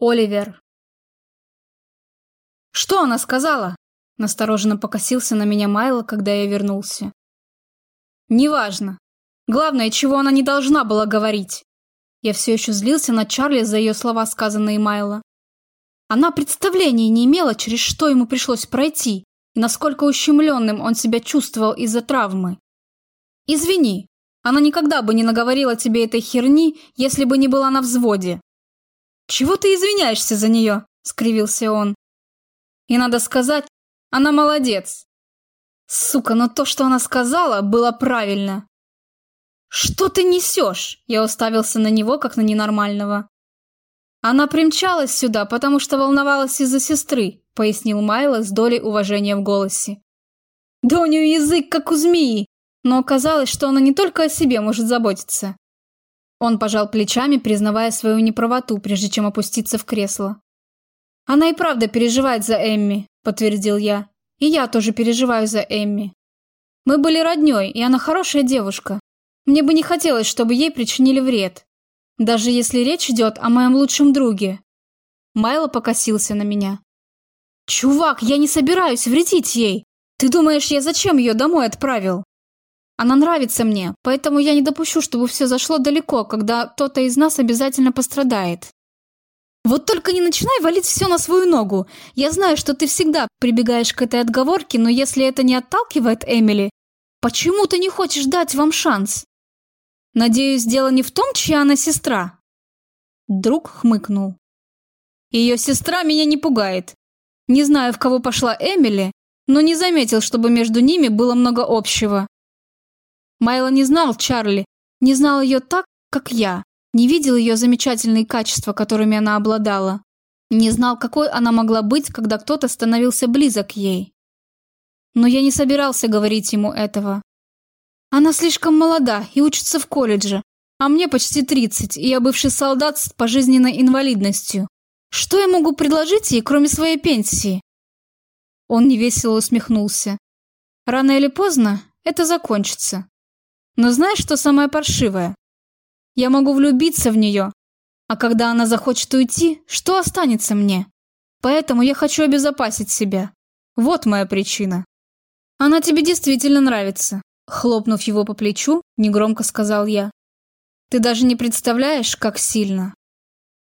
Оливер. «Что она сказала?» Настороженно покосился на меня Майло, когда я вернулся. «Неважно. Главное, чего она не должна была говорить». Я все еще злился на Чарли за ее слова, сказанные Майло. Она представления не имела, через что ему пришлось пройти, и насколько ущемленным он себя чувствовал из-за травмы. «Извини, она никогда бы не наговорила тебе этой херни, если бы не была на взводе». «Чего ты извиняешься за нее?» – скривился он. «И надо сказать, она молодец». Сука, но то, что она сказала, было правильно. «Что ты несешь?» – я уставился на него, как на ненормального. Она примчалась сюда, потому что волновалась из-за сестры, пояснил Майло с долей уважения в голосе. Да у нее язык, как у змеи, но оказалось, что она не только о себе может заботиться. Он пожал плечами, признавая свою неправоту, прежде чем опуститься в кресло. «Она и правда переживает за Эмми», – подтвердил я. «И я тоже переживаю за Эмми. Мы были роднёй, и она хорошая девушка. Мне бы не хотелось, чтобы ей причинили вред. Даже если речь идет о моем лучшем друге». Майло покосился на меня. «Чувак, я не собираюсь вредить ей. Ты думаешь, я зачем ее домой отправил? Она нравится мне, поэтому я не допущу, чтобы все зашло далеко, когда кто-то из нас обязательно пострадает. Вот только не начинай валить все на свою ногу. Я знаю, что ты всегда прибегаешь к этой отговорке, но если это не отталкивает Эмили, почему ты не хочешь дать вам шанс? Надеюсь, дело не в том, чья она сестра. Друг хмыкнул. Ее сестра меня не пугает. Не знаю, в кого пошла Эмили, но не заметил, чтобы между ними было много общего. Майло не знал Чарли, не знал ее так, как я, не видел ее замечательные качества, которыми она обладала, не знал, какой она могла быть, когда кто-то становился близок ей. Но я не собирался говорить ему этого. Она слишком молода и учится в колледже, а мне почти 30, и я бывший солдат с пожизненной инвалидностью. Что я могу предложить ей, кроме своей пенсии? Он невесело усмехнулся. Рано или поздно это закончится. Но знаешь, что самое паршивое? Я могу влюбиться в нее, а когда она захочет уйти, что останется мне? Поэтому я хочу обезопасить себя. Вот моя причина. Она тебе действительно нравится. Хлопнув его по плечу, негромко сказал я. Ты даже не представляешь, как сильно.